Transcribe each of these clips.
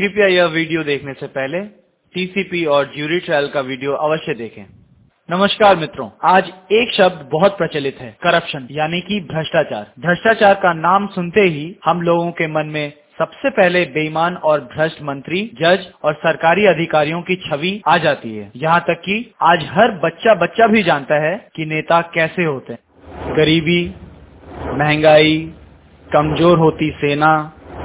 कृपया यह वीडियो देखने से पहले टीसीपी और ज्यूरी ट्रायल का वीडियो अवश्य देखें। नमस्कार मित्रों, आज एक शब्द बहुत प्रचलित है करप्शन यानी कि भ्रष्टाचार। भ्रष्टाचार का नाम सुनते ही हम लोगों के मन में सबसे पहले बेईमान और भ्रष्ट मंत्री, जज और सरकारी अधिकारियों की छवि आ जाती है। यहाँ तक कि आज हर बच्चा बच्चा भी जानता है कि नेता कैसे होते हैं। गरीबी, महँगाई, कमज़ोर होती सेना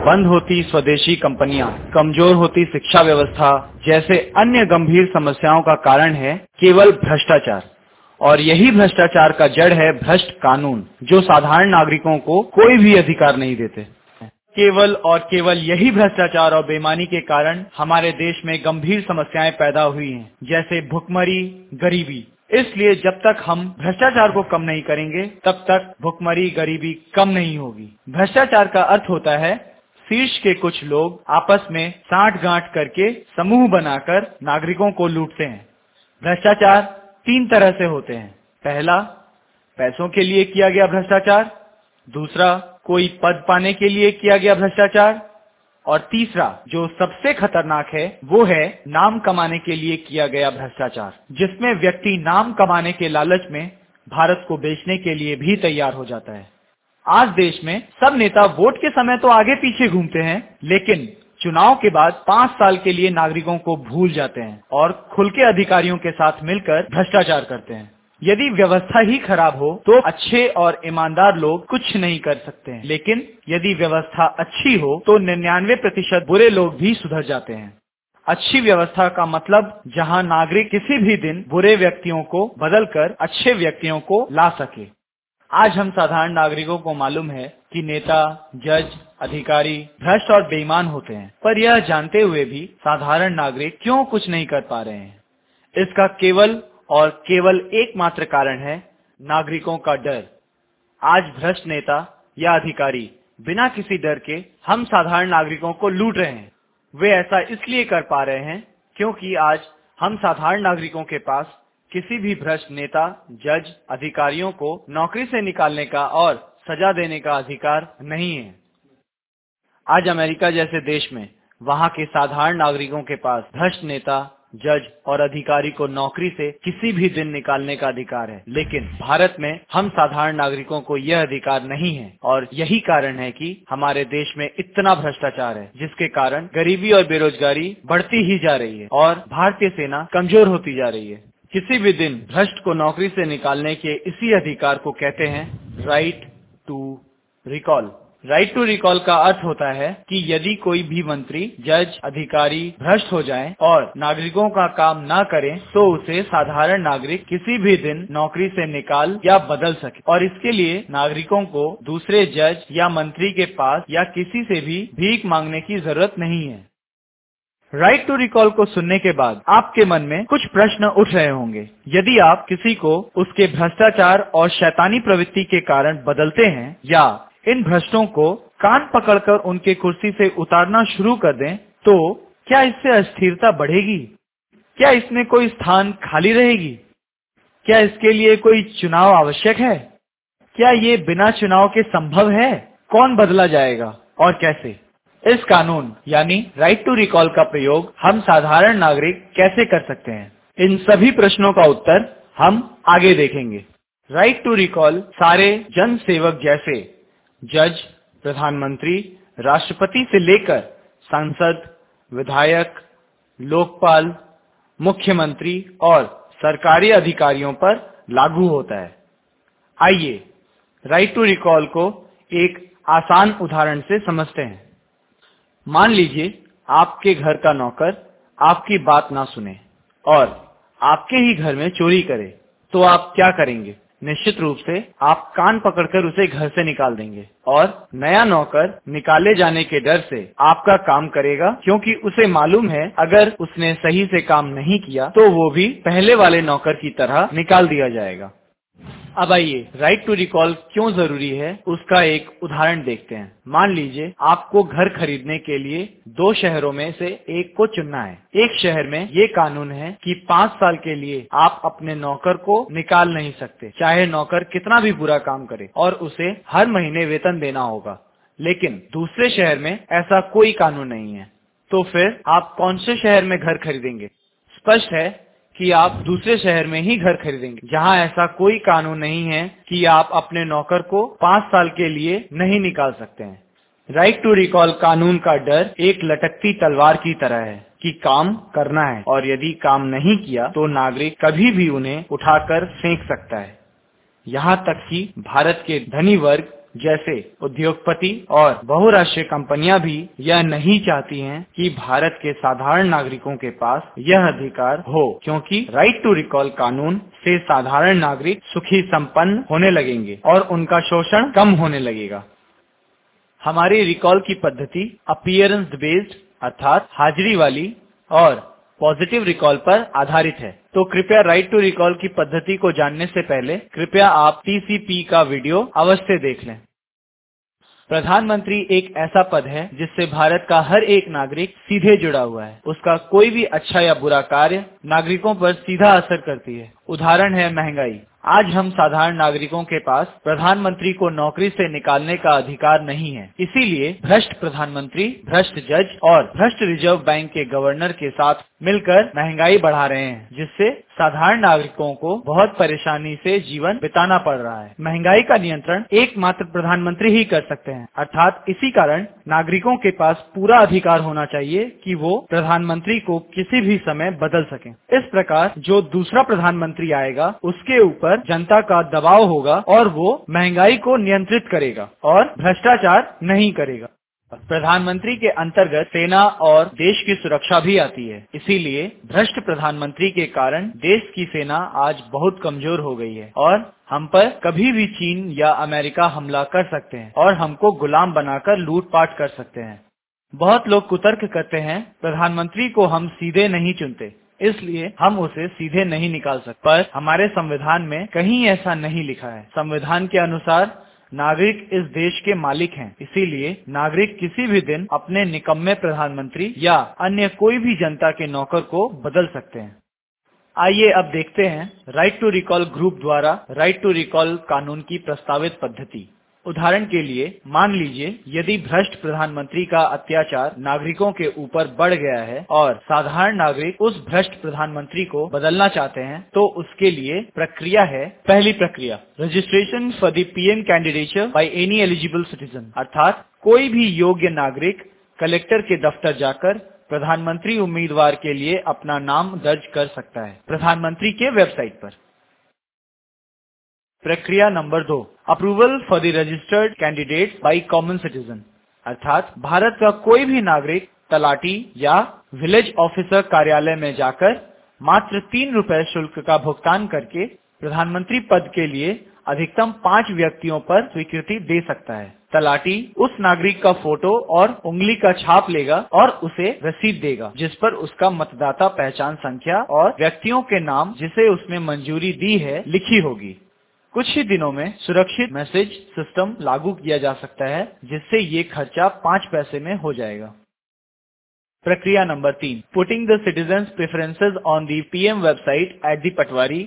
बंद होती स्वदेशी कंपनियाँ, कमज़ोर होती शिक्षा व्यवस्था जैसे अन्य गंभीर समस्याओं का कारण है केवल भ्रष्टाचार। और यही भ्रष्टाचार का जड़ है भ्रष्ट कानून जो साधारण नागरिकों को कोई भी अधिकार नहीं देते। केवल और केवल यही भ्रष्टाचार और बेमानी के कारण हमारे देश में गंभीर समस्याएँ पैदा हुई हैं जैसे भुखमरी गरीबी। इसलिए जब तक हम भ्रष्टाचार को कम नहीं करेंगे तब तक भुखमरी गरीबी कम नहीं होगी। भ्रष्टाचार का अर्थ होता है शीर्ष के कुछ लोग आपस में साठ गांठ करके समूह बनाकर नागरिकों को लूटते हैं। भ्रष्टाचार तीन तरह से होते हैं। पहला, पैसों के लिए किया गया भ्रष्टाचार। दूसरा, कोई पद पाने के लिए किया गया भ्रष्टाचार। और तीसरा, जो सबसे खतरनाक है, वो है नाम कमाने के लिए किया गया भ्रष्टाचार, जिसमें व्यक्ति नाम कमाने के लालच में भारत को बेचने के लिए भी तैयार हो जाता है। आज देश में सब नेता वोट के समय तो आगे पीछे घूमते हैं, लेकिन चुनाव के बाद पाँच साल के लिए नागरिकों को भूल जाते हैं और खुल के अधिकारियों के साथ मिलकर भ्रष्टाचार करते हैं। यदि व्यवस्था ही खराब हो तो अच्छे और ईमानदार लोग कुछ नहीं कर सकते हैं। लेकिन यदि व्यवस्था अच्छी हो तो निन्यानवे प्रतिशत बुरे लोग भी सुधर जाते हैं। अच्छी व्यवस्था का मतलब जहाँ नागरिक किसी भी दिन बुरे व्यक्तियों को बदलकर अच्छे व्यक्तियों को ला सके। आज हम साधारण नागरिकों को मालूम है कि नेता, जज, अधिकारी भ्रष्ट और बेईमान होते हैं। पर यह जानते हुए भी साधारण नागरिक क्यों कुछ नहीं कर पा रहे हैं? इसका केवल और केवल एकमात्र कारण है नागरिकों का डर। आज भ्रष्ट नेता या अधिकारी बिना किसी डर के हम साधारण नागरिकों को लूट रहे हैं। वे ऐसा इसलिए कर पा रहे हैं क्योंकि आज हम साधारण नागरिकों के पास किसी भी भ्रष्ट नेता, जज, अधिकारियों को नौकरी से निकालने का और सजा देने का अधिकार नहीं है। आज अमेरिका जैसे देश में वहाँ के साधारण नागरिकों के पास भ्रष्ट नेता, जज और अधिकारी को नौकरी से किसी भी दिन निकालने का अधिकार है। लेकिन भारत में हम साधारण नागरिकों को यह अधिकार नहीं है और यही कारण है कि हमारे देश में इतना भ्रष्टाचार है, जिसके कारण गरीबी और बेरोजगारी बढ़ती ही जा रही है और भारतीय सेना कमज़ोर होती जा रही है। किसी भी दिन भ्रष्ट को नौकरी से निकालने के इसी अधिकार को कहते हैं right to recall right to recall का अर्थ होता है कि यदि कोई भी मंत्री जज अधिकारी भ्रष्ट हो जाए और नागरिकों का काम न करे तो उसे साधारण नागरिक किसी भी दिन नौकरी से निकाल या बदल सके। और इसके लिए नागरिकों को दूसरे जज या मंत्री के पास या किसी से भी भीख मांगने की ज़रूरत नहीं है। राइट टू रिकॉल को सुनने के बाद आपके मन में कुछ प्रश्न उठ रहे होंगे। यदि आप किसी को उसके भ्रष्टाचार और शैतानी प्रवृत्ति के कारण बदलते हैं या इन भ्रष्टों को कान पकड़कर उनके कुर्सी से उतारना शुरू कर दें तो क्या इससे अस्थिरता बढ़ेगी? क्या इसमें कोई स्थान खाली रहेगी? क्या इसके लिए कोई चुनाव आवश्यक है? क्या ये बिना चुनाव के संभव है? कौन बदला जाएगा और कैसे? इस कानून, यानी राइट टू रिकॉल का प्रयोग, हम साधारण नागरिक कैसे कर सकते हैं? इन सभी प्रश्नों का उत्तर हम आगे देखेंगे। राइट टू रिकॉल सारे जन सेवक जैसे जज प्रधानमंत्री, राष्ट्रपति से लेकर सांसद, विधायक, लोकपाल, मुख्यमंत्री और सरकारी अधिकारियों पर लागू होता है। आइए राइट टू रिकॉल को एक आसान उदाहरण से समझते हैं। मान लीजिए आपके घर का नौकर आपकी बात ना सुने और आपके ही घर में चोरी करे तो आप क्या करेंगे? निश्चित रूप से आप कान पकड़कर उसे घर से निकाल देंगे और नया नौकर निकाले जाने के डर से आपका काम करेगा, क्योंकि उसे मालूम है अगर उसने सही से काम नहीं किया तो वो भी पहले वाले नौकर की तरह निकाल दिया जाएगा। अब आइए राइट टू रिकॉल क्यों ज़रूरी है, उसका एक उदाहरण देखते हैं। मान लीजिए, आपको घर खरीदने के लिए दो शहरों में से एक को चुनना है। एक शहर में ये कानून है कि पाँच साल के लिए आप अपने नौकर को निकाल नहीं सकते, चाहे नौकर कितना भी बुरा काम करे, और उसे हर महीने वेतन देना होगा। लेकिन दूसरे शहर में ऐसा कोई कानून नहीं है। तो फिर आप कौन से शहर में घर खरीदेंगे? स्पष्ट है कि आप दूसरे शहर में ही घर खरीदेंगे। जहाँ ऐसा कोई कानून नहीं है कि आप अपने नौकर को पाँच साल के लिए नहीं निकाल सकते हैं। राइट टू रिकॉल कानून का डर एक लटकती तलवार की तरह है कि काम करना है और यदि काम नहीं किया तो नागरिक कभी भी उन्हें उठाकर फेंक सकता है। यहाँ तक कि भारत के धनी वर्ग जैसे उद्योगपति और बहुराष्ट्रीय कंपनियाँ भी यह नहीं चाहती हैं कि भारत के साधारण नागरिकों के पास यह अधिकार हो, क्योंकि राइट टू रिकॉल कानून से साधारण नागरिक सुखी संपन्न होने लगेंगे और उनका शोषण कम होने लगेगा। हमारी रिकॉल की पद्धति अपियरेंस बेस्ड अर्थात हाजिरी वाली और पॉजिटिव रिकॉल पर आधारित है। तो कृपया राइट टू रिकॉल की पद्धति को जानने से पहले कृपया आप टीसीपी का वीडियो अवश्य देख लें। प्रधानमंत्री एक ऐसा पद है जिससे भारत का हर एक नागरिक सीधे जुड़ा हुआ है। उसका कोई भी अच्छा या बुरा कार्य नागरिकों पर सीधा असर करती है। उदाहरण है महँगाई। आज हम साधारण नागरिकों के पास प्रधानमंत्री को नौकरी से निकालने का अधिकार नहीं है। इसीलिए भ्रष्ट प्रधानमंत्री, भ्रष्ट जज और भ्रष्ट रिज़र्व बैंक के गवर्नर के साथ मिलकर महँगाई बढ़ा रहे हैं, जिससे साधारण नागरिकों को बहुत परेशानी से जीवन बिताना पड़ रहा है। महँगाई का नियंत्रण एकमात्र प्रधानमंत्री ही कर सकते हैं। अर्थात इसी कारण नागरिकों के पास पूरा अधिकार होना चाहिए कि वो प्रधानमंत्री को किसी भी समय बदल सके। इस प्रकार जो दूसरा प्रधानमंत्री आएगा, उसके ऊपर जनता का दबाव होगा और वो महँगाई को नियंत्रित करेगा और भ्रष्टाचार नहीं करेगा। प्रधानमंत्री के अंतर्गत सेना और देश की सुरक्षा भी आती है। इसीलिए भ्रष्ट प्रधानमंत्री के कारण देश की सेना आज बहुत कमज़ोर हो गई है और हम पर कभी भी चीन या अमेरिका हमला कर सकते हैं और हमको गुलाम बनाकर लूटपाट कर सकते हैं। बहुत लोग कुतर्क करते हैं, प्रधानमंत्री को हम सीधे नहीं चुनते, इसलिए हम उसे सीधे नहीं निकाल सकते। पर हमारे संविधान में कहीं ऐसा नहीं लिखा है। संविधान के अनुसार नागरिक इस देश के मालिक हैं। इसीलिए नागरिक किसी भी दिन अपने निकम्मे प्रधानमंत्री या अन्य कोई भी जनता के नौकर को बदल सकते हैं। आइए अब देखते हैं राइट टू रिकॉल ग्रुप द्वारा राइट टू रिकॉल कानून की प्रस्तावित पद्धति। उदाहरण के लिए, मान लीजिए, यदि भ्रष्ट प्रधानमंत्री का अत्याचार नागरिकों के ऊपर बढ़ गया है और साधारण नागरिक उस भ्रष्ट प्रधानमंत्री को बदलना चाहते हैं तो उसके लिए प्रक्रिया है पहली प्रक्रिया registration for the PM candidature by any eligible citizen अर्थात कोई भी योग्य नागरिक कलेक्टर के दफ्तर जाकर प्रधानमंत्री उम्मीदवार के लिए अपना नाम दर्ज कर सकता है, प्रधानमंत्री के वेबसाइट पर। प्रक्रिया नंबर दो approval for the registered candidate by common citizen अर्थात भारत का कोई भी नागरिक तलाटी या विलेज ऑफिसर कार्यालय में जाकर मात्र तीन रुपए शुल्क का भुगतान करके प्रधानमंत्री पद के लिए अधिकतम पाँच व्यक्तियों पर स्वीकृति दे सकता है। तलाटी उस नागरिक का फ़ोटो और उंगली का छाप लेगा और उसे रसीद देगा, जिस पर उसका मतदाता पहचान संख्या और व्यक्तियों के नाम जिसे उसने मंजूरी दी है लिखी होगी। कुछ ही दिनों में सुरक्षित मैसेज सिस्टम लागू किया जा सकता है, जिससे ये खर्चा पाँच पैसे में हो जाएगा। प्रक्रिया नंबर तीन। Putting the citizen preferences on the PM website at the patwari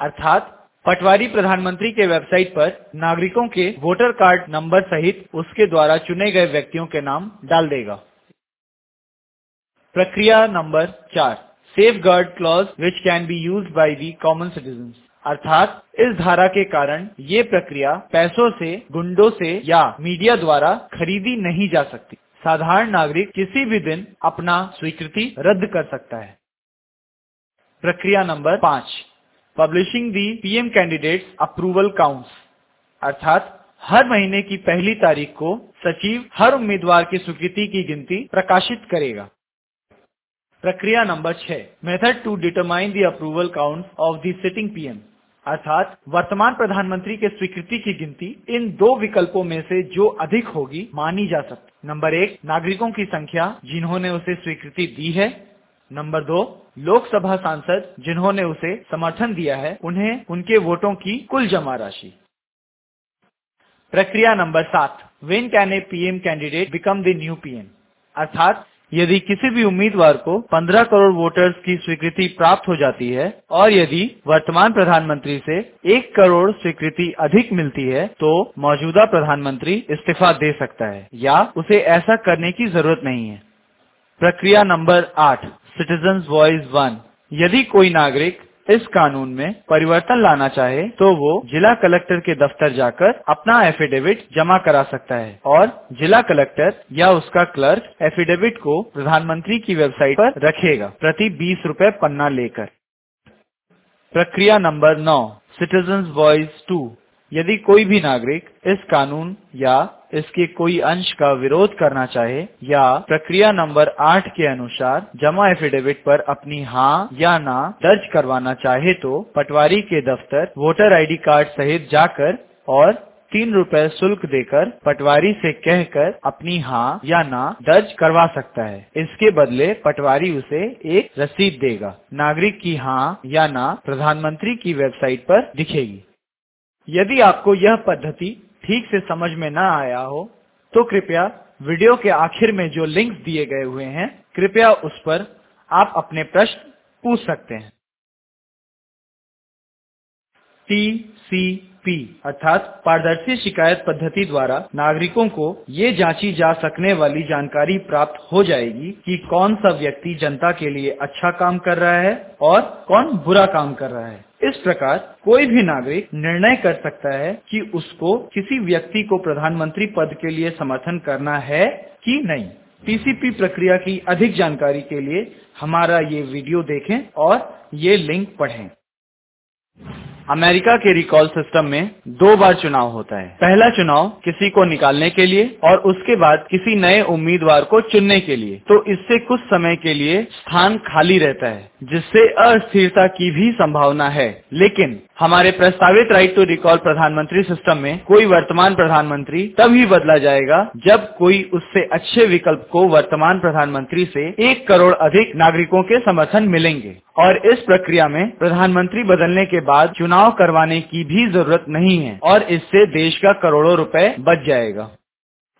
अर्थात पटवारी प्रधानमंत्री के वेबसाइट पर नागरिकों के वोटर कार्ड नंबर सहित उसके द्वारा चुने गए व्यक्तियों के नाम डाल देगा। प्रक्रिया नंबर चार। Safeguard clause which can be use by the common citizen अर्थात, इस धारा के कारण ये प्रक्रिया पैसों से, गुंडों से या मीडिया द्वारा खरीदी नहीं जा सकती। साधारण नागरिक किसी भी दिन अपना स्वीकृति रद्द कर सकता है। प्रक्रिया नंबर पाँच। Publishing the PM candidates approval counts. अर्थात, हर महीने की पहली तारीख को सचिव हर उम्मीदवार की स्वीकृति की गिनती प्रकाशित करेगा। प्रक्रिया नंबर छह। Method to determine the approval count of the sitting PM. अर्थात वर्तमान प्रधानमंत्री के स्वीकृति की गिनती इन दो विकल्पों में से जो अधिक होगी मानी जा सकती नंबर एक, नागरिकों की संख्या, जिन्होंने उसे स्वीकृति दी है। नंबर दो, लोकसभा सांसद, जिन्होंने उसे समर्थन दिया है, उन्हें उनके वोटों की कुल जमा राशि। प्रक्रिया नंबर सात when can a PM candidate become the new PM अर्थात यदि किसी भी उम्मीदवार को 15 करोड़ वोटर्स की स्वीकृति प्राप्त हो जाती है और यदि वर्तमान प्रधानमंत्री से 1 करोड़ स्वीकृति अधिक मिलती है तो मौजूदा प्रधानमंत्री इस्तीफा दे सकता है या उसे ऐसा करने की ज़रूरत नहीं है। प्रक्रिया नंबर आठ सिटीजन वॉइस वन यदि कोई नागरिक इस कानून में परिवर्तन लाना चाहे तो वो जिला कलेक्टर के दफ्तर जाकर अपना एफिडेविट जमा करा सकता है और जिला कलेक्टर या उसका क्लर्क एफिडेविट को प्रधानमंत्री की वेबसाइट पर रखेगा। प्रति बीस रूपए पन्ना लेकर। प्रक्रिया नंबर नौ सिटीजन वॉइस टू यदि कोई भी नागरिक इस कानून या इसके कोई अंश का विरोध करना चाहे या प्रक्रिया नंबर आठ के अनुसार जमा एफिडेविट पर अपनी हाँ या ना दर्ज करवाना चाहे तो पटवारी के दफ्तर वोटर आईडी कार्ड सहित जाकर और तीन रुपए शुल्क देकर पटवारी से कहकर अपनी हाँ या ना दर्ज करवा सकता है। इसके बदले पटवारी उसे एक रसीद देगा। नागरिक की हाँ या ना प्रधानमंत्री की वेबसाइट पर दिखेगी। यदि आपको यह पद्धति ठीक से समझ में न आया हो तो कृपया वीडियो के आखिर में जो लिंक्स दिए गए हुए हैं, कृपया उस पर आप अपने प्रश्न पूछ सकते हैं। टीसीपी अर्थात पारदर्शी शिकायत पद्धति द्वारा नागरिकों को ये जांची जा सकने वाली जानकारी प्राप्त हो जाएगी कि कौन सा व्यक्ति जनता के लिए अच्छा काम कर रहा है और कौन बुरा काम कर रहा है। इस प्रकार कोई भी नागरिक निर्णय कर सकता है कि उसको किसी व्यक्ति को प्रधानमंत्री पद के लिए समर्थन करना है कि नहीं। टीसीपी प्रक्रिया की अधिक जानकारी के लिए हमारा ये वीडियो देखें और ये लिंक पढ़ें। अमेरिका के रिकॉल सिस्टम में दो बार चुनाव होता है। पहला चुनाव किसी को निकालने के लिए और उसके बाद किसी नए उम्मीदवार को चुनने के लिए। तो इससे कुछ समय के लिए स्थान खाली रहता है, जिससे अस्थिरता की भी संभावना है। लेकिन हमारे प्रस्तावित राइट टू रिकॉल प्रधानमंत्री सिस्टम में कोई वर्तमान प्रधानमंत्री तभी बदला जाएगा जब कोई उससे अच्छे विकल्प को वर्तमान प्रधानमंत्री से एक करोड़ अधिक नागरिकों के समर्थन मिलेंगे। और इस प्रक्रिया में प्रधानमंत्री बदलने के बाद चुनाव करवाने की भी ज़रूरत नहीं है और इससे देश का करोड़ों रुपए बच जाएगा।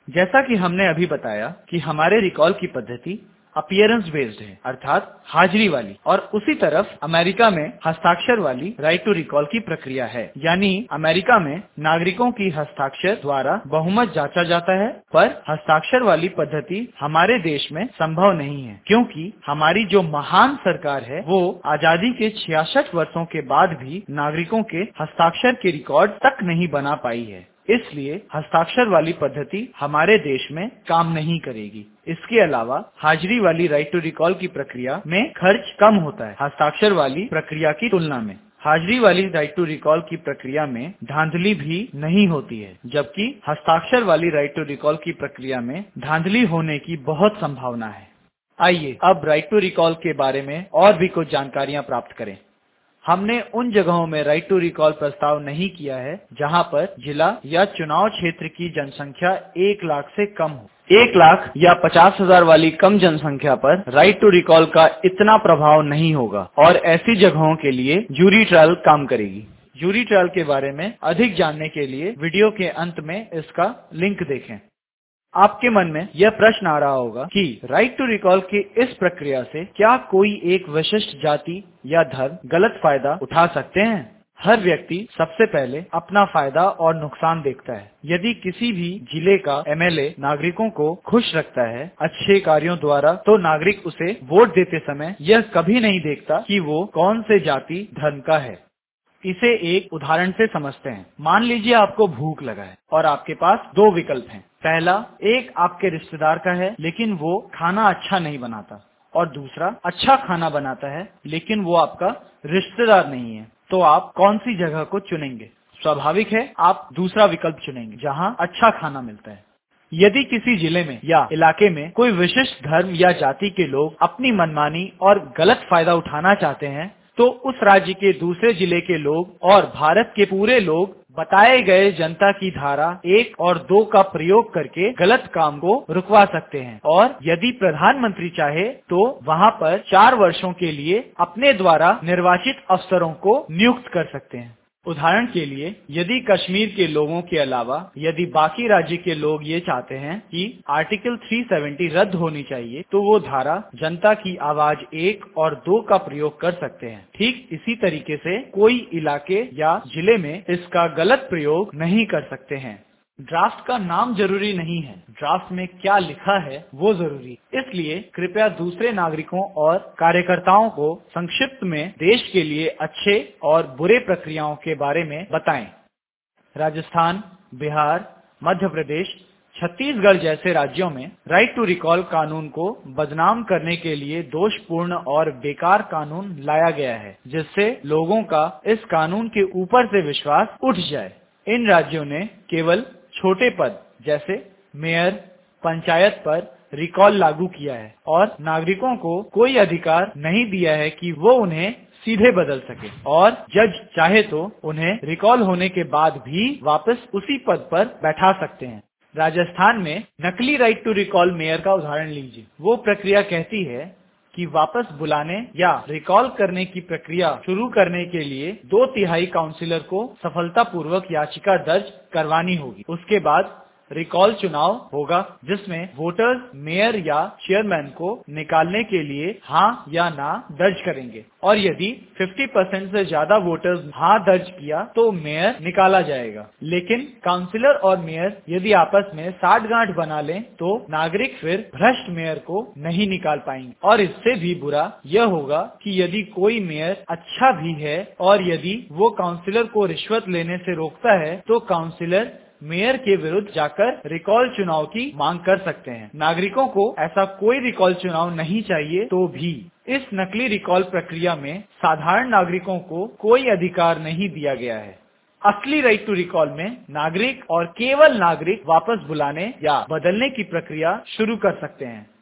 जैसा कि हमने अभी बताया कि हमारे रिकॉल की पद्धति अपियरेंस बेस्ड है, अर्थात हाजिरी वाली। और उसी तरफ़ अमेरिका में हस्ताक्षर वाली राइट टू रिकॉल की प्रक्रिया है। यानी अमेरिका में नागरिकों की हस्ताक्षर द्वारा बहुमत जांचा जाता है, पर हस्ताक्षर वाली पद्धति हमारे देश में संभव नहीं है। क्योंकि हमारी जो महान सरकार है, वो आज़ादी के छियासठ वर्षों के बाद भी नागरिकों के हस्ताक्षर के रिकॉर्ड तक नहीं बना पाई है। इसलिए हस्ताक्षर वाली पद्धति हमारे देश में काम नहीं करेगी। इसके अलावा हाजिरी वाली राइट टू रिकॉल की प्रक्रिया में खर्च कम होता है, हस्ताक्षर वाली प्रक्रिया की तुलना में। हाजिरी वाली राइट टू रिकॉल की प्रक्रिया में धांधली भी नहीं होती है, जबकि हस्ताक्षर वाली राइट टू रिकॉल की प्रक्रिया में धांधली होने की बहुत संभावना है। आइए अब राइट टू रिकॉल के बारे में और भी कुछ जानकारियाँ प्राप्त करें। हमने उन जगहों में राइट टू रिकॉल प्रस्ताव नहीं किया है, जहाँ पर जिला या चुनाव क्षेत्र की जनसंख्या एक लाख से कम हो। एक लाख या पचास हज़ार वाली कम जनसंख्या पर राइट टू रिकॉल का इतना प्रभाव नहीं होगा, और ऐसी जगहों के लिए जूरी ट्रायल काम करेगी। जूरी ट्रायल के बारे में अधिक जानने के लिए वीडियो के अंत में इसका लिंक देखें। आपके मन में यह प्रश्न आ रहा होगा कि राइट टू रिकॉल की इस प्रक्रिया से क्या कोई एक विशिष्ट जाति या धर्म गलत फ़ायदा उठा सकते हैं? हर व्यक्ति सबसे पहले अपना फ़ायदा और नुकसान देखता है। यदि किसी भी ज़िले का एमएलए नागरिकों को खुश रखता है, अच्छे कार्यों द्वारा तो नागरिक उसे वोट देते समय यह कभी नहीं देखता कि वो कौन से जाति, धर्म का है। इसे एक उदाहरण से समझते हैं। मान लीजिए आपको भूख लगा है और आपके पास दो विकल्प हैं। पहला, एक आपके रिश्तेदार का है, लेकिन वो खाना अच्छा नहीं बनाता। और दूसरा अच्छा खाना बनाता है, लेकिन वो आपका रिश्तेदार नहीं है। तो आप कौन सी जगह को चुनेंगे? स्वाभाविक है, आप दूसरा विकल्प चुनेंगे, जहाँ अच्छा खाना मिलता है। यदि किसी ज़िले में या इलाके में कोई विशिष्ट धर्म या जाति के लोग अपनी मनमानी और गलत फ़ायदा उठाना चाहते हैं तो उस राज्य के दूसरे ज़िले के लोग और भारत के पूरे लोग बताए गए जनता की धारा एक और दो का प्रयोग करके गलत काम को रुकवा सकते हैं। और यदि प्रधानमंत्री चाहे तो वहाँ पर चार वर्षों के लिए अपने द्वारा निर्वाचित अफसरों को नियुक्त कर सकते हैं। उदाहरण के लिए, यदि कश्मीर के लोगों के अलावा, यदि बाकी राज्य के लोग ये चाहते हैं कि आर्टिकल 370 रद्द होनी चाहिए तो वो धारा जनता की आवाज़ एक और दो का प्रयोग कर सकते हैं। ठीक इसी तरीके से कोई इलाके या ज़िले में इसका गलत प्रयोग नहीं कर सकते हैं। ड्राफ्ट का नाम ज़रूरी नहीं है। ड्राफ्ट में क्या लिखा है वो ज़रूरी। इसलिए कृपया दूसरे नागरिकों और कार्यकर्ताओं को संक्षिप्त में देश के लिए अच्छे और बुरे प्रक्रियाओं के बारे में बताएँ। राजस्थान, बिहार, मध्य प्रदेश, छत्तीसगढ़ जैसे राज्यों में राइट टू रिकॉल कानून को बदनाम करने के लिए दोषपूर्ण और बेकार कानून लाया गया है, जिससे लोगों का इस कानून के ऊपर से विश्वास उठ जाए। इन राज्यों ने केवल छोटे पद, जैसे मेयर पंचायत पर रिकॉल लागू किया है और नागरिकों को कोई अधिकार नहीं दिया है कि वो उन्हें सीधे बदल सके। और जज चाहे तो उन्हें रिकॉल होने के बाद भी वापस उसी पद पर बैठा सकते हैं। राजस्थान में नकली राइट टू रिकॉल मेयर का उदाहरण लीजिए। वो प्रक्रिया कहती है कि वापस बुलाने या रिकॉल करने की प्रक्रिया शुरू करने के लिए दो तिहाई काउंसिलर को सफलतापूर्वक याचिका दर्ज करवानी होगी। उसके बाद रिकॉल चुनाव होगा, जिसमें वोटर्स मेयर या चेयरमैन को निकालने के लिए हाँ या ना दर्ज करेंगे। और यदि 50 परसेंट से ज़्यादा वोटर्स हाँ दर्ज किया तो मेयर निकाला जाएगा। लेकिन काउंसिलर और मेयर यदि आपस में साठ गांठ बना लें तो नागरिक फिर भ्रष्ट मेयर को नहीं निकाल पाएँगे। और इससे भी बुरा यह होगा कि यदि कोई मेयर अच्छा भी है, और यदि वो काउंसिलर को रिश्वत लेने से रोकता है तो काउंसिलर मेयर के विरुद्ध जाकर रिकॉल चुनाव की मांग कर सकते हैं। नागरिकों को ऐसा कोई रिकॉल चुनाव नहीं चाहिए तो भी। इस नकली रिकॉल प्रक्रिया में साधारण नागरिकों को कोई अधिकार नहीं दिया गया है। असली राइट टू रिकॉल में नागरिक और केवल नागरिक वापस बुलाने या बदलने की प्रक्रिया शुरू कर सकते हैं।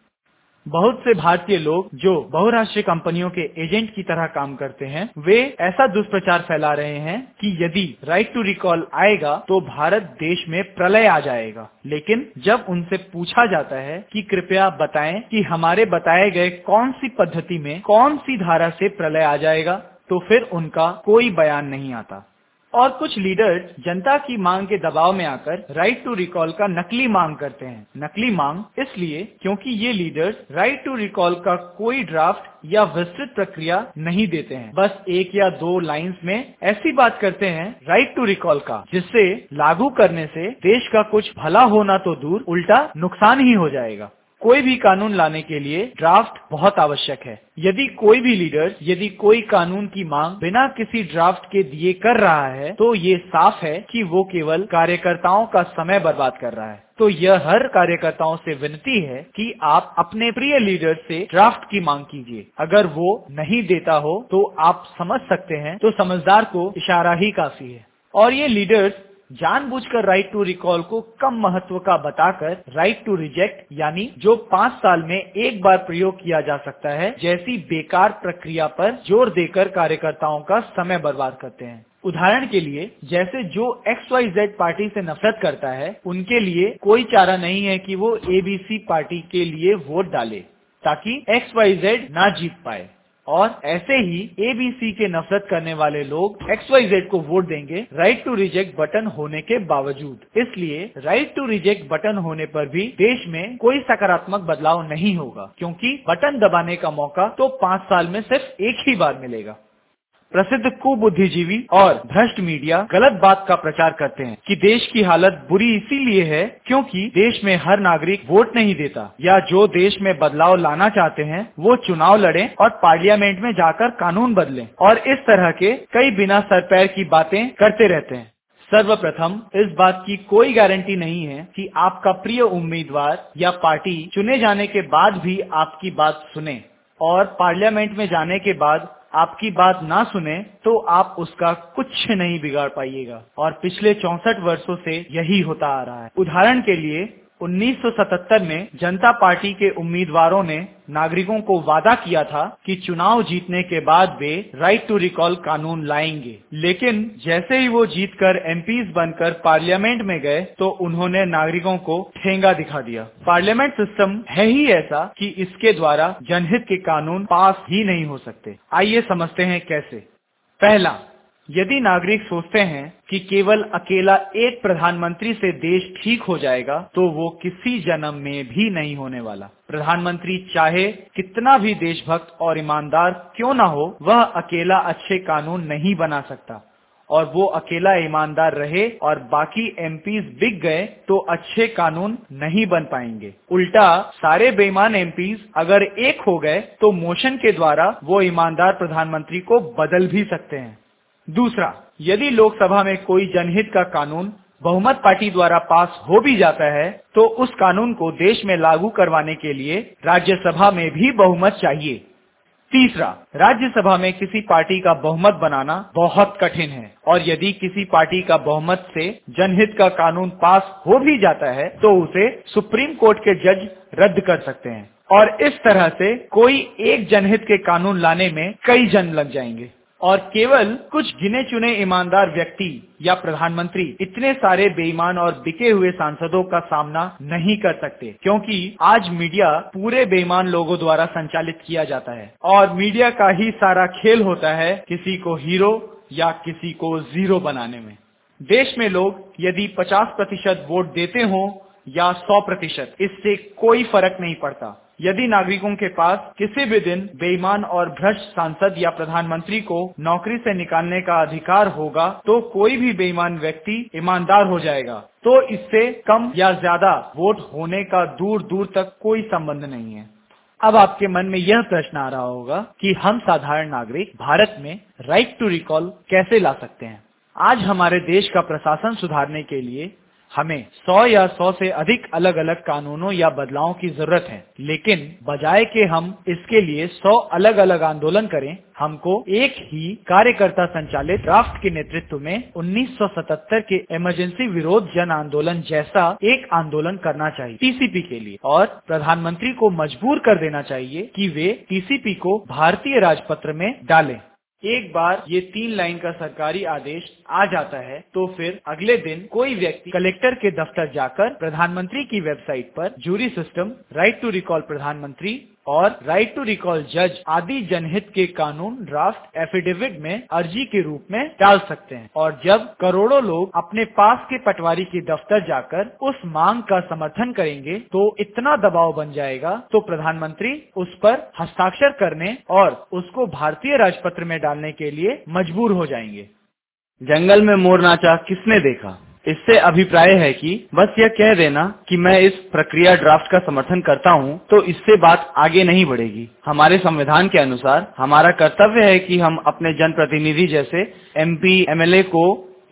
बहुत से भारतीय लोग जो बहुराष्ट्रीय कंपनियों के एजेंट की तरह काम करते हैं, वे ऐसा दुष्प्रचार फैला रहे हैं कि यदि राइट टू रिकॉल आएगा तो भारत देश में प्रलय आ जाएगा। लेकिन जब उनसे पूछा जाता है कि कृपया बताएँ कि हमारे बताए गए कौन सी पद्धति में कौन सी धारा से प्रलय आ जाएगा तो फिर उनका कोई बयान नहीं आता। और कुछ लीडर्स जनता की मांग के दबाव में आकर राइट टू रिकॉल का नकली मांग करते हैं। नकली मांग इसलिए क्योंकि ये लीडर्स राइट टू रिकॉल का कोई ड्राफ्ट या विस्तृत प्रक्रिया नहीं देते हैं। बस एक या दो लाइंस में ऐसी बात करते हैं राइट टू रिकॉल का, जिससे लागू करने से देश का कुछ भला होना तो दूर, उल्टा नुकसान ही हो जाएगा। कोई भी कानून लाने के लिए ड्राफ्ट बहुत आवश्यक है। यदि कोई भी लीडर यदि कोई कानून की मांग बिना किसी ड्राफ्ट के दिए कर रहा है तो ये साफ़ है कि वो केवल कार्यकर्ताओं का समय बर्बाद कर रहा है। तो यह हर कार्यकर्ताओं से विनती है कि आप अपने प्रिय लीडर से ड्राफ्ट की मांग कीजिए। अगर वो नहीं देता हो तो आप समझ सकते हैं तो समझदार को इशारा ही काफ़ी है। और ये लीडर्स जानबूझकर राइट टू रिकॉल को कम महत्व का बताकर राइट टू रिजेक्ट यानी जो पाँच साल में एक बार प्रयोग किया जा सकता है, जैसी बेकार प्रक्रिया पर ज़ोर देकर कार्यकर्ताओं का समय बर्बाद करते हैं। उदाहरण के लिए, जैसे जो एक्स वाई जेड पार्टी से नफरत करता है, उनके लिए कोई चारा नहीं है कि वो एबीसी पार्टी के लिए वोट डाले, ताकि एक्स वाई जेड ना जीत पाए। और ऐसे ही ए बी सी के नफरत करने वाले लोग एक्स वाई जेड को वोट देंगे राइट टू रिजेक्ट बटन होने के बावजूद। इसलिए राइट टू रिजेक्ट बटन होने पर भी देश में कोई सकारात्मक बदलाव नहीं होगा, क्योंकि बटन दबाने का मौका तो पाँच साल में सिर्फ़ एक ही बार मिलेगा। प्रसिद्ध कुबुद्धिजीवी और भ्रष्ट मीडिया गलत बात का प्रचार करते हैं कि देश की हालत बुरी इसीलिए है क्योंकि देश में हर नागरिक वोट नहीं देता या जो देश में बदलाव लाना चाहते हैं, वो चुनाव लड़ें और पार्लियामेंट में जाकर कानून बदलें और इस तरह के कई बिना सर पैर की बातें करते रहते हैं। सर्वप्रथम, इस बात की कोई गारंटी नहीं है कि आपका प्रिय उम्मीदवार या पार्टी चुने जाने के बाद भी आपकी बात सुने और पार्लियामेंट में जाने के बाद आपकी बात ना सुने तो आप उसका कुछ नहीं बिगाड़ पाइएगा। और पिछले चौसठ वर्षों से यही होता आ रहा है। उदाहरण के लिए 1977 में जनता पार्टी के उम्मीदवारों ने नागरिकों को वादा किया था कि चुनाव जीतने के बाद वे राइट टू रिकॉल कानून लाएँगे। लेकिन जैसे ही वो जीतकर एमपीज बनकर पार्लियामेंट में गए तो उन्होंने नागरिकों को ठेंगा दिखा दिया। पार्लियामेंट सिस्टम है ही ऐसा कि इसके द्वारा जनहित के कानून पास ही नहीं हो सकते। आइए समझते हैं कैसे। पहला यदि नागरिक सोचते हैं कि केवल अकेला एक प्रधानमंत्री से देश ठीक हो जाएगा तो वो किसी जन्म में भी नहीं होने वाला। प्रधानमंत्री चाहे कितना भी देशभक्त और ईमानदार क्यों ना हो, वह अकेला अच्छे कानून नहीं बना सकता। और वो अकेला ईमानदार रहे और बाकी एमपीज बिक गए तो अच्छे कानून नहीं बन पाएँगे। उल्टा, सारे बेईमान एमपीज अगर एक हो गए तो मोशन के द्वारा वो ईमानदार प्रधानमंत्री को बदल भी सकते हैं। दूसरा, यदि लोकसभा में कोई जनहित का कानून बहुमत पार्टी द्वारा पास हो भी जाता है तो उस कानून को देश में लागू करवाने के लिए राज्यसभा में भी बहुमत चाहिए। तीसरा, राज्यसभा में किसी पार्टी का बहुमत बनाना बहुत कठिन है, और यदि किसी पार्टी का बहुमत से जनहित का कानून पास हो भी जाता है तो उसे सुप्रीम कोर्ट के जज रद्द कर सकते हैं। और इस तरह से कोई एक जनहित के कानून लाने में कई जन लग जाएँगे। और केवल कुछ गिने चुने ईमानदार व्यक्ति या प्रधानमंत्री इतने सारे बेईमान और बिके हुए सांसदों का सामना नहीं कर सकते, क्योंकि आज मीडिया पूरे बेईमान लोगों द्वारा संचालित किया जाता है। और मीडिया का ही सारा खेल होता है किसी को हीरो या किसी को ज़ीरो बनाने में। देश में लोग यदि 50 प्रतिशत वोट देते हो या 100 प्रतिशत। इससे कोई फ़र्क नहीं पड़ता। यदि नागरिकों के पास किसी भी दिन बेईमान और भ्रष्ट सांसद या प्रधानमंत्री को नौकरी से निकालने का अधिकार होगा तो कोई भी बेईमान व्यक्ति ईमानदार हो जाएगा। तो इससे कम या ज़्यादा वोट होने का दूर दूर तक कोई संबंध नहीं है। अब आपके मन में यह प्रश्न आ रहा होगा कि हम साधारण नागरिक भारत में राइट टू रिकॉल कैसे ला सकते हैं? आज हमारे देश का प्रशासन सुधारने के लिए हमें 100 या 100 से अधिक अलग अलग कानूनों या बदलावों की ज़रूरत है। लेकिन बजाय के हम इसके लिए 100 अलग अलग आंदोलन करें, हमको एक ही कार्यकर्ता संचालित ड्राफ्ट के नेतृत्व में 1977 के इमरजेंसी विरोध जन आंदोलन जैसा एक आंदोलन करना चाहिए टीसीपी के लिए। और प्रधानमंत्री को मजबूर कर देना चाहिए कि वे टीसीपी को भारतीय राजपत्र में डालें। एक बार ये तीन लाइन का सरकारी आदेश आ जाता है तो फिर अगले दिन कोई व्यक्ति कलेक्टर के दफ्तर जाकर प्रधानमंत्री की वेबसाइट पर jury system, right to recall प्रधानमंत्री और राइट टू रिकॉल जज आदि जनहित के कानून ड्राफ्ट एफिडेविट में अर्जी के रूप में डाल सकते हैं। और जब करोड़ों लोग अपने पास के पटवारी के दफ्तर जाकर उस मांग का समर्थन करेंगे तो इतना दबाव बन जाएगा तो प्रधानमंत्री उस पर हस्ताक्षर करने और उसको भारतीय राजपत्र में डालने के लिए मजबूर हो जाएँगे। जंगल में मोर नाचा किसने देखा? इससे अभिप्राय है कि बस यह कह देना कि मैं इस प्रक्रिया ड्राफ्ट का समर्थन करता हूँ तो इससे बात आगे नहीं बढ़ेगी। हमारे संविधान के अनुसार हमारा कर्तव्य है कि हम अपने जनप्रतिनिधि जैसे एमपी एमएलए को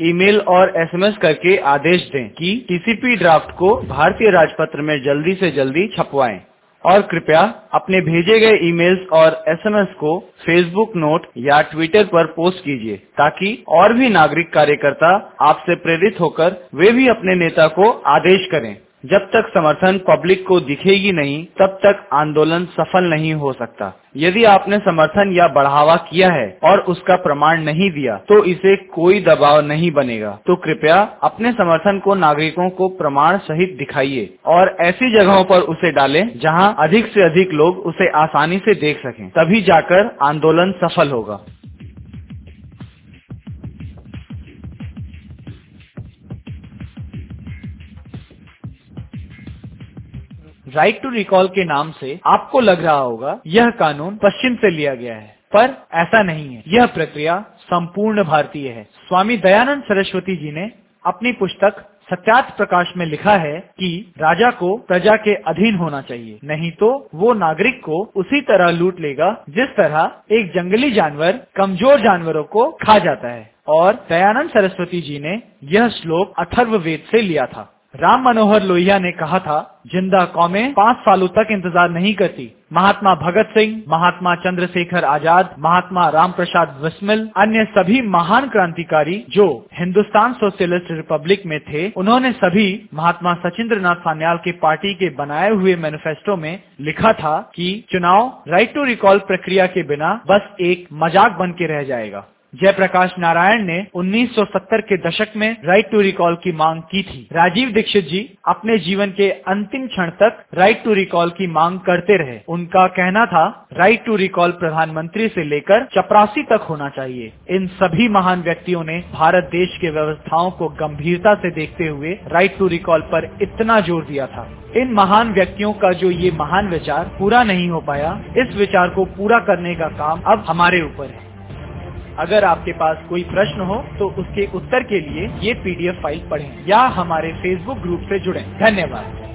ईमेल और एसएमएस करके आदेश दें कि टीसीपी ड्राफ्ट को भारतीय राजपत्र में जल्दी से जल्दी छपवाएँ। और कृपया अपने भेजे गए ईमेल्स और एसएमएस को फेसबुक नोट या ट्विटर पर पोस्ट कीजिए, ताकि और भी नागरिक कार्यकर्ता आपसे प्रेरित होकर वे भी अपने नेता को आदेश करें। जब तक समर्थन पब्लिक को दिखेगी नहीं, तब तक आंदोलन सफल नहीं हो सकता। यदि आपने समर्थन या बढ़ावा किया है और उसका प्रमाण नहीं दिया तो इसे कोई दबाव नहीं बनेगा। तो कृपया अपने समर्थन को नागरिकों को प्रमाण सहित दिखाइए और ऐसी जगहों पर उसे डालें जहाँ अधिक से अधिक लोग उसे आसानी से देख सकें। तभी जाकर आंदोलन सफल होगा। राइट टू रिकॉल के नाम से आपको लग रहा होगा, यह कानून पश्चिम से लिया गया है। पर ऐसा नहीं है। यह प्रक्रिया संपूर्ण भारतीय है। स्वामी दयानंद सरस्वती जी ने अपनी पुस्तक सत्यार्थ प्रकाश में लिखा है कि राजा को प्रजा के अधीन होना चाहिए। नहीं तो वो नागरिक को उसी तरह लूट लेगा, जिस तरह एक जंगली जानवर कमज़ोर जानवरों को खा जाता है। और दयानंद सरस्वती जी ने यह श्लोक अथर्व वेद से लिया था। राम मनोहर लोहिया ने कहा था, ज़िंदा कौमें पाँच सालों तक इंतज़ार नहीं करती। महात्मा भगत सिंह, महात्मा चंद्रशेखर आज़ाद, महात्मा राम प्रसाद बिस्मिल अन्य सभी महान क्रांतिकारी जो हिंदुस्तान सोशलिस्ट रिपब्लिक में थे, उन्होंने सभी महात्मा सचिंद्र नाथ सान्याल के पार्टी के बनाए हुए मैनिफेस्टो में लिखा था कि चुनाव राइट टू रिकॉल प्रक्रिया के बिना बस एक मज़ाक बन के रह जाएगा। जयप्रकाश नारायण ने 1970 के दशक में राइट टू रिकॉल की मांग की थी। राजीव दीक्षित जी अपने जीवन के अंतिम क्षण तक राइट टू रिकॉल की मांग करते रहे। उनका कहना था राइट टू रिकॉल प्रधानमंत्री से लेकर चपरासी तक होना चाहिए। इन सभी महान व्यक्तियों ने भारत देश के व्यवस्थाओं को गंभीरता से देखते हुए राइट टू रिकॉल पर इतना ज़ोर दिया था। इन महान व्यक्तियों का जो ये महान विचार पूरा नहीं हो पाया, इस विचार को पूरा करने का काम अब हमारे ऊपर है। अगर आपके पास कोई प्रश्न हो तो उसके उत्तर के लिए ये पीडीएफ फ़ाइल पढ़ें या हमारे फेसबुक ग्रुप से जुड़ें। धन्यवाद।